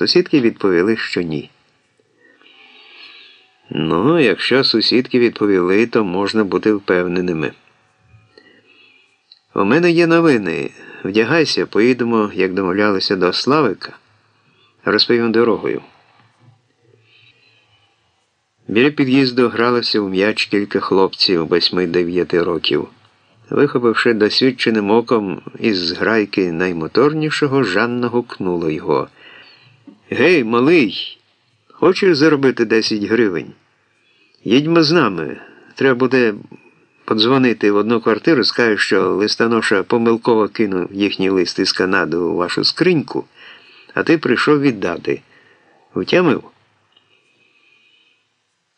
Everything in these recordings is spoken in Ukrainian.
Сусідки відповіли, що ні. Ну, якщо сусідки відповіли, то можна бути впевненими. У мене є новини. Вдягайся, поїдемо, як домовлялися до Славика. Розповім дорогою. Біля під'їзду гралося у м'яч кілька хлопців 8-9 років. Вихопивши досвідченим оком із грайки наймоторнішого, Жанна гукнула його. Гей, малий, хочеш заробити 10 гривень? Їдьмо з нами. Треба буде подзвонити в одну квартиру, скаже, що листоноша помилково кинув їхній лист із Канади у вашу скриньку, а ти прийшов віддати. Втямив?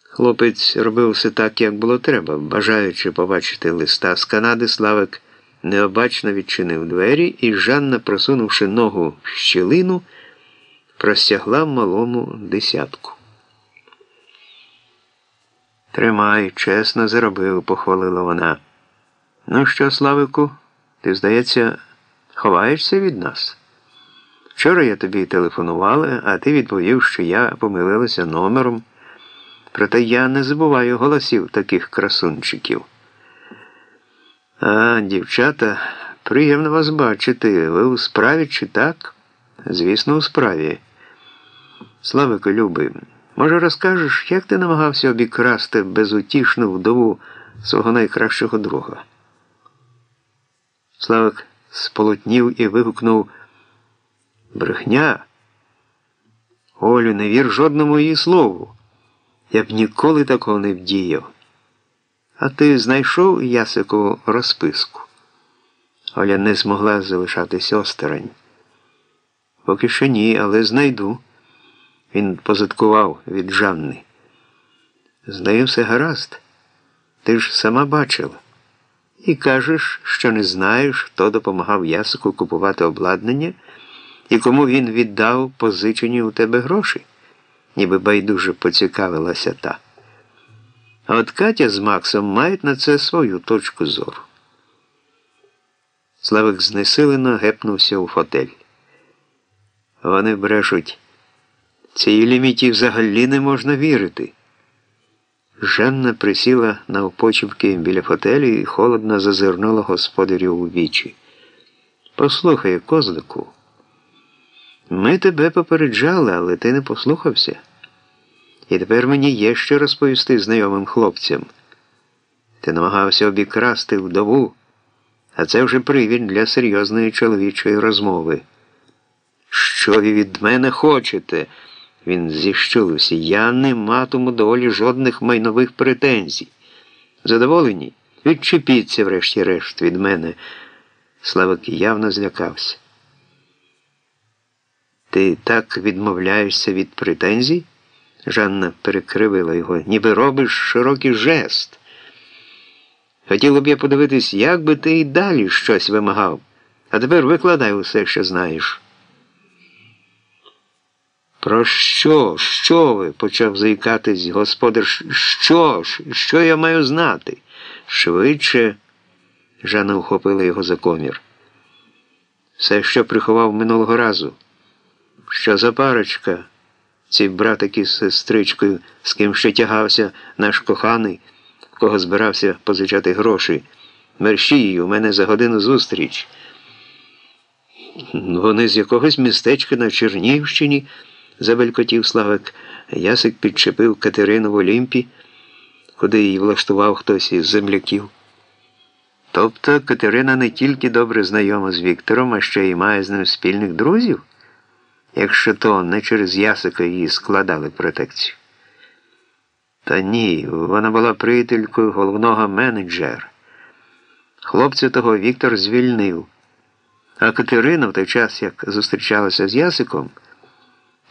Хлопець робив все так, як було треба, бажаючи побачити листа з Канади, Славик необачно відчинив двері, і Жанна, просунувши ногу в щілину, простягла малому десятку. Тримай, чесно заробив, похвалила вона. Ну що, Славику, ти, здається, ховаєшся від нас? Вчора я тобі телефонувала, а ти відповів, що я помилилася номером. Проте я не забуваю голосів таких красунчиків. А, дівчата, приємно вас бачити. Ви у справі чи так? Звісно, у справі. Славико, любий, може, розкажеш, як ти намагався обікрасти безутішну вдову свого найкращого друга? Славик сполотнів і вигукнув Брехня. Олю, не вір жодному її слову. Я б ніколи такого не вдіяв. А ти знайшов Ясикову розписку? Оля не змогла залишатися осторонь. Поки що ні, але знайду. Він позиткував від Жанни. Знаю, все гаразд. Ти ж сама бачила. І кажеш, що не знаєш, хто допомагав Ясику купувати обладнання і кому він віддав позичені у тебе гроші ніби байдуже поцікавилася та. А от Катя з Максом мають на це свою точку зору. Славик знесилено гепнувся у фотель. Вони брешуть. Цій ліміті взагалі не можна вірити. Жанна присіла на опочівки біля фотелі і холодно зазирнула господарю у вічі. Послухай, козлику. Ми тебе попереджали, але ти не послухався. І тепер мені є що розповісти знайомим хлопцям. Ти намагався обікрасти вдову, а це вже привід для серйозної чоловічої розмови. Що ви від мене хочете? Він зіщулився. Я не матиму доволі жодних майнових претензій. Задоволені? Відчепіться, врешті-решт, від мене. Славик явно злякався. Ти так відмовляєшся від претензій? Жанна перекривила його, ніби робиш широкий жест. Хотіло б я подивитись, як би ти і далі щось вимагав, а тепер викладай усе, що знаєш. Про що? Що ви? почав заїкатись господар. Що? Що я маю знати? Швидше. Жанна ухопила його за комір. Все, що приховав минулого разу. Що за парочка? Ці братики з сестричкою, з ким ще тягався наш коханий, в кого збирався позичати гроші. Мерщій, у мене за годину зустріч. Вони з якогось містечка на Чернігівщині, забелькотів Славик. Ясик підчепив Катерину в Олімпі, куди її влаштував хтось із земляків. Тобто Катерина не тільки добре знайома з Віктором, а ще й має з ним спільних друзів якщо то не через ясика її складали протекцію. Та ні, вона була приятелькою головного менеджера. Хлопця того Віктор звільнив. А Катерина в той час, як зустрічалася з Ясиком,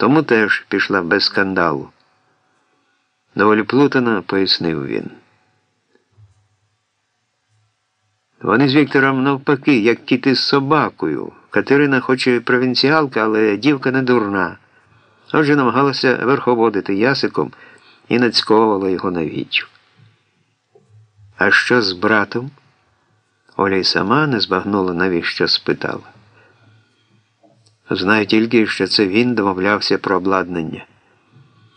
тому теж пішла без скандалу. Доволі плутано пояснив він. Вони з Віктором навпаки, як кіти з собакою. Катерина хоч і провінціалка, але дівка не дурна. Отже, намагалася верховодити ясиком і нацьковувала його на вітю. А що з братом? Оля й сама не збагнула, навіщо спитала. Знаю тільки, що це він домовлявся про обладнання.